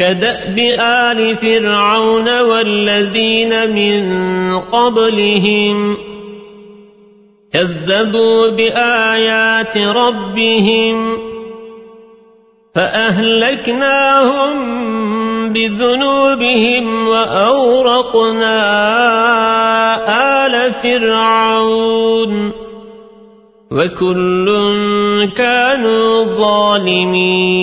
كدأب آل فرعون والذين من قبلهم كذبوا بآيات ربهم فأهلكناهم بذنوبهم وأورقنا آل فرعون وكل كانوا ظالمين